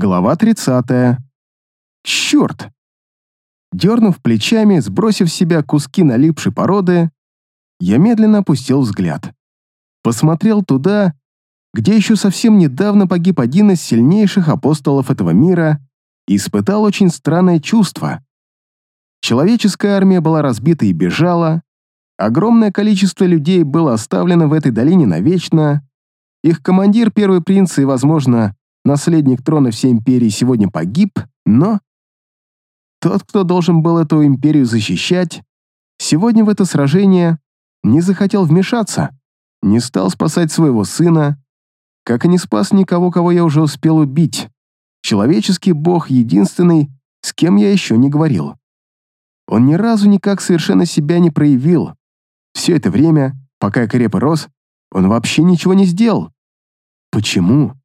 Глава 30. Черт! Дернув плечами, сбросив с себя куски налипшей породы, я медленно опустил взгляд. Посмотрел туда, где еще совсем недавно погиб один из сильнейших апостолов этого мира и испытал очень странное чувство. Человеческая армия была разбита и бежала, огромное количество людей было оставлено в этой долине навечно, их командир, первый принц и, возможно, наследник трона всей империи сегодня погиб, но... Тот, кто должен был эту империю защищать, сегодня в это сражение не захотел вмешаться, не стал спасать своего сына, как и не спас никого, кого я уже успел убить. Человеческий бог единственный, с кем я еще не говорил. Он ни разу никак совершенно себя не проявил. Все это время, пока я креп и рос, он вообще ничего не сделал. Почему?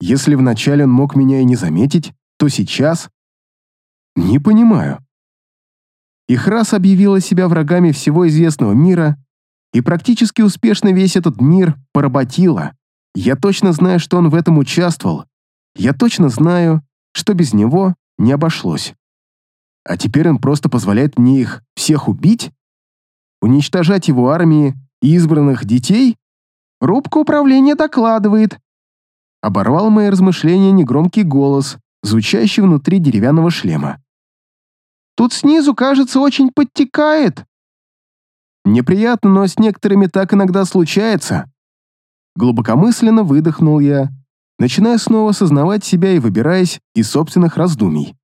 Если вначале он мог меня и не заметить, то сейчас... Не понимаю. Их раз объявила себя врагами всего известного мира и практически успешно весь этот мир поработила. Я точно знаю, что он в этом участвовал. Я точно знаю, что без него не обошлось. А теперь он просто позволяет мне их всех убить? Уничтожать его армии и избранных детей? Рубка управления докладывает, Оборвал мои размышления негромкий голос, звучащий внутри деревянного шлема. «Тут снизу, кажется, очень подтекает». «Неприятно, но с некоторыми так иногда случается». Глубокомысленно выдохнул я, начиная снова осознавать себя и выбираясь из собственных раздумий.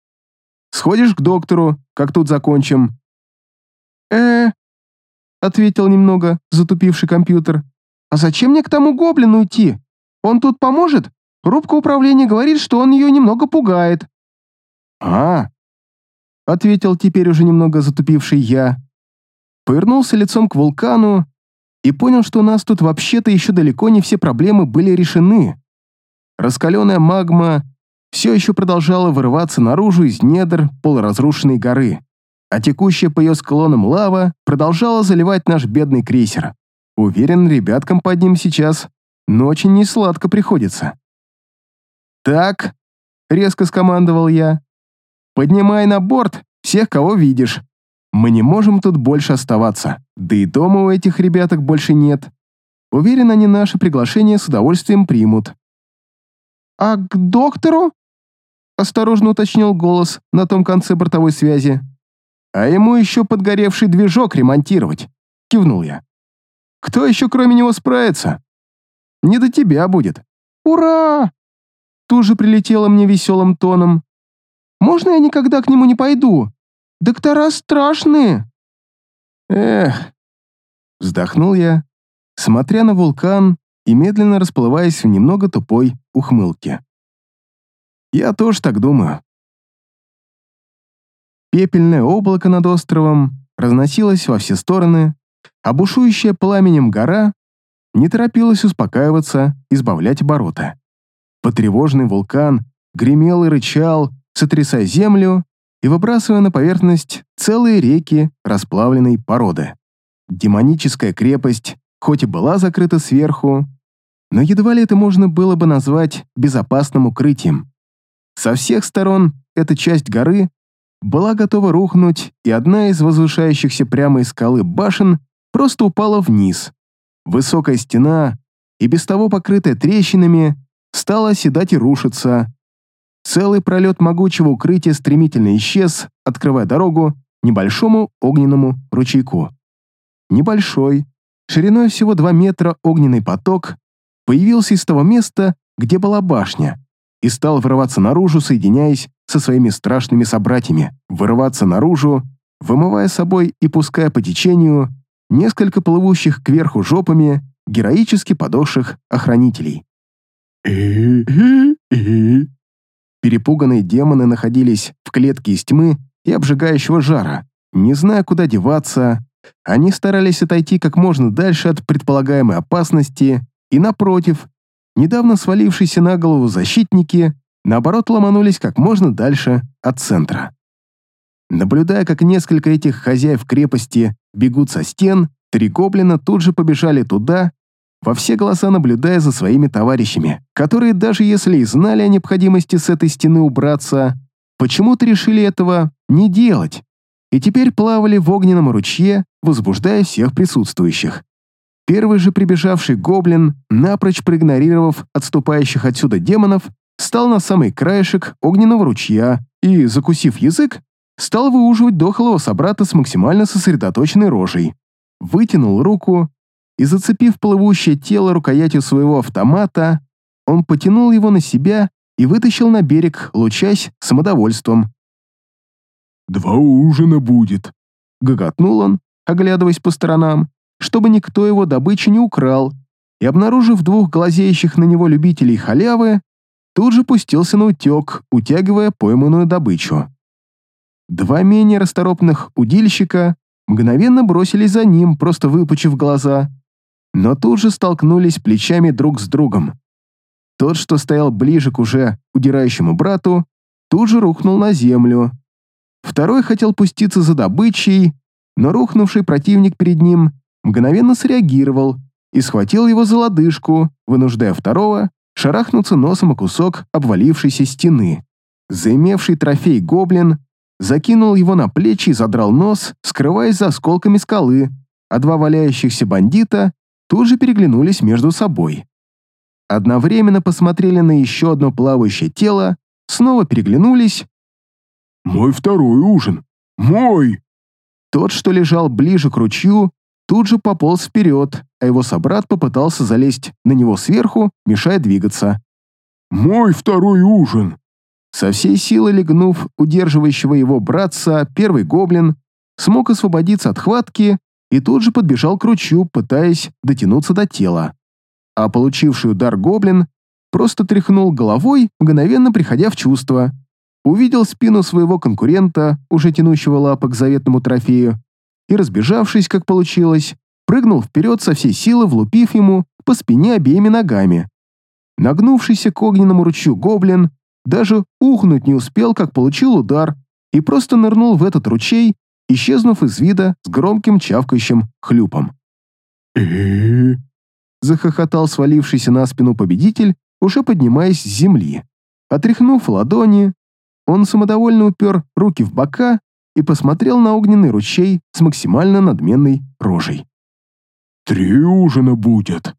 «Сходишь к доктору, как тут закончим?» э ответил немного затупивший компьютер. «А зачем мне к тому гоблину идти? Он тут поможет? Рубка управления говорит, что он ее немного пугает». «А?» — ответил теперь уже немного затупивший я. Повернулся лицом к вулкану и понял, что у нас тут вообще-то еще далеко не все проблемы были решены. Раскаленная магма все еще продолжала вырываться наружу из недр полуразрушенной горы, а текущая по ее склонам лава продолжала заливать наш бедный крейсер. Уверен, ребяткам под ним сейчас но очень несладко приходится. «Так», — резко скомандовал я, — «поднимай на борт всех, кого видишь. Мы не можем тут больше оставаться, да и дома у этих ребяток больше нет. Уверен, они наше приглашение с удовольствием примут». «А к доктору?» — осторожно уточнил голос на том конце бортовой связи. «А ему еще подгоревший движок ремонтировать», — кивнул я. «Кто еще кроме него справится?» Не до тебя будет. Ура! Тут же прилетело мне веселым тоном. Можно я никогда к нему не пойду? Доктора страшные. Эх, вздохнул я, смотря на вулкан и медленно расплываясь в немного тупой ухмылке. Я тоже так думаю. Пепельное облако над островом разносилось во все стороны, а бушующая пламенем гора не торопилась успокаиваться, избавлять обороты. Потревоженный вулкан гремел и рычал, сотрясая землю и выбрасывая на поверхность целые реки расплавленной породы. Демоническая крепость, хоть и была закрыта сверху, но едва ли это можно было бы назвать безопасным укрытием. Со всех сторон эта часть горы была готова рухнуть, и одна из возвышающихся прямо из скалы башен просто упала вниз, Высокая стена, и без того покрытая трещинами, стала оседать и рушиться. Целый пролет могучего укрытия стремительно исчез, открывая дорогу небольшому огненному ручейку. Небольшой, шириной всего 2 метра огненный поток появился из того места, где была башня, и стал вырываться наружу, соединяясь со своими страшными собратьями, вырываться наружу, вымывая собой и пуская по течению несколько плывущих кверху жопами героически подохших охранителей. Перепуганные демоны находились в клетке из тьмы и обжигающего жара. Не зная, куда деваться, они старались отойти как можно дальше от предполагаемой опасности, и, напротив, недавно свалившиеся на голову защитники, наоборот, ломанулись как можно дальше от центра. Наблюдая, как несколько этих хозяев крепости бегут со стен, три гоблина тут же побежали туда, во все глаза наблюдая за своими товарищами, которые даже если и знали о необходимости с этой стены убраться, почему-то решили этого не делать, и теперь плавали в огненном ручье, возбуждая всех присутствующих. Первый же прибежавший гоблин, напрочь проигнорировав отступающих отсюда демонов, встал на самый краешек огненного ручья и, закусив язык, стал выуживать дохлого собрата с максимально сосредоточенной рожей. Вытянул руку и, зацепив плывущее тело рукоятью своего автомата, он потянул его на себя и вытащил на берег, лучась самодовольством. «Два ужина будет», — гоготнул он, оглядываясь по сторонам, чтобы никто его добычу не украл, и, обнаружив двух глазеющих на него любителей халявы, тут же пустился на утек, утягивая пойманную добычу. Два менее расторопных удильщика мгновенно бросились за ним, просто выпучив глаза, но тут же столкнулись плечами друг с другом. Тот, что стоял ближе к уже удирающему брату, тут же рухнул на землю. Второй хотел пуститься за добычей, но рухнувший противник перед ним мгновенно среагировал и схватил его за лодыжку, вынуждая второго шарахнуться носом о кусок обвалившейся стены. Заимевший трофей гоблин закинул его на плечи и задрал нос, скрываясь за осколками скалы, а два валяющихся бандита тут же переглянулись между собой. Одновременно посмотрели на еще одно плавающее тело, снова переглянулись. «Мой второй ужин! Мой!» Тот, что лежал ближе к ручью, тут же пополз вперед, а его собрат попытался залезть на него сверху, мешая двигаться. «Мой второй ужин!» Со всей силы легнув удерживающего его братца, первый гоблин смог освободиться от хватки и тут же подбежал к ручью, пытаясь дотянуться до тела. А получивший удар гоблин просто тряхнул головой, мгновенно приходя в чувство. Увидел спину своего конкурента, уже тянущего лапы к заветному трофею, и, разбежавшись, как получилось, прыгнул вперед со всей силы, влупив ему по спине обеими ногами. Нагнувшийся к огненному ручью гоблин даже ухнуть не успел, как получил удар, и просто нырнул в этот ручей, исчезнув из вида с громким чавкающим хлюпом. захохотал свалившийся на спину победитель, уже поднимаясь с земли. Отряхнув ладони, он самодовольно упер руки в бока и посмотрел на огненный ручей с максимально надменной рожей. «Три ужина будет»,